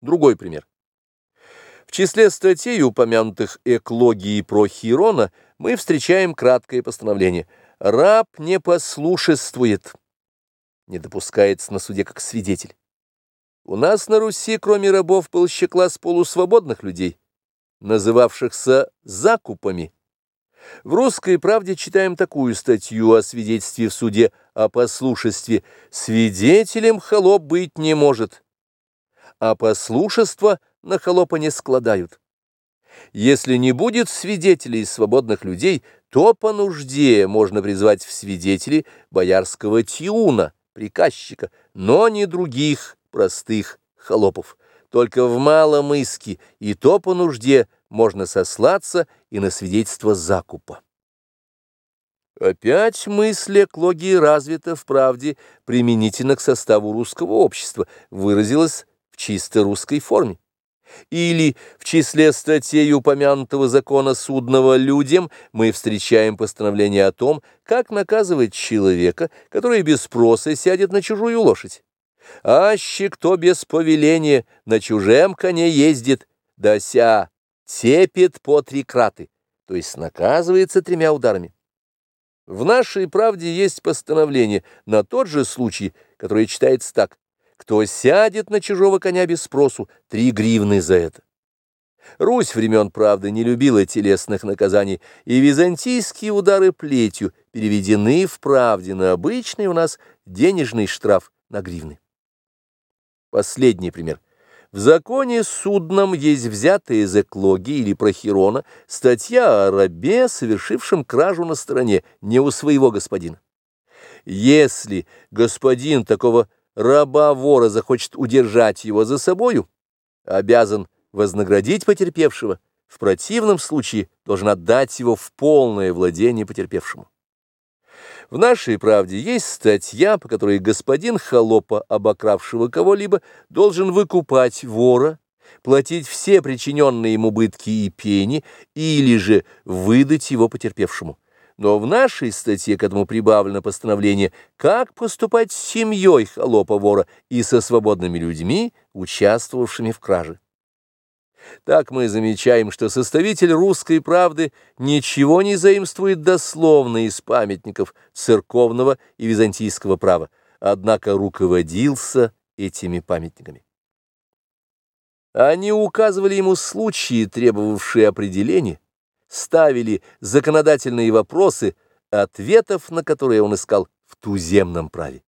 Другой пример. В числе статей, упомянутых эклогии про Хирона, мы встречаем краткое постановление. Раб не послушествует, не допускается на суде как свидетель. У нас на Руси, кроме рабов, был еще класс полусвободных людей, называвшихся закупами. В «Русской правде» читаем такую статью о свидетельстве в суде о послушестве. «Свидетелем холоп быть не может, а послушество на холопа не складают. Если не будет свидетелей свободных людей, то по нужде можно призвать в свидетели боярского тиуна, приказчика, но не других простых холопов. Только в малом иске, и то по нужде, можно сослаться и на свидетельство закупа. Опять мысль эклогии развита в правде применительно к составу русского общества, выразилась в чисто русской форме. Или в числе статей упомянутого закона судного людям мы встречаем постановление о том, как наказывать человека, который без спроса сядет на чужую лошадь. Аще кто без повеления на чужем коне ездит, да ся тепет по три краты, то есть наказывается тремя ударами. В нашей правде есть постановление на тот же случай, который читается так. Кто сядет на чужого коня без спросу, три гривны за это. Русь времен правды не любила телесных наказаний, и византийские удары плетью переведены в правде на обычный у нас денежный штраф на гривны. Последний пример. В законе судном есть взятая из эклогии или прохирона статья о рабе, совершившем кражу на стороне, не у своего господина. Если господин такого раба-вора захочет удержать его за собою, обязан вознаградить потерпевшего, в противном случае должен отдать его в полное владение потерпевшему. В нашей правде есть статья, по которой господин холопа, обокравшего кого-либо, должен выкупать вора, платить все причиненные ему убытки и пени, или же выдать его потерпевшему. Но в нашей статье к этому прибавлено постановление, как поступать с семьей холопа-вора и со свободными людьми, участвовавшими в краже. Так мы замечаем, что составитель русской правды ничего не заимствует дословно из памятников церковного и византийского права, однако руководился этими памятниками. Они указывали ему случаи, требовавшие определения, ставили законодательные вопросы, ответов на которые он искал в туземном праве.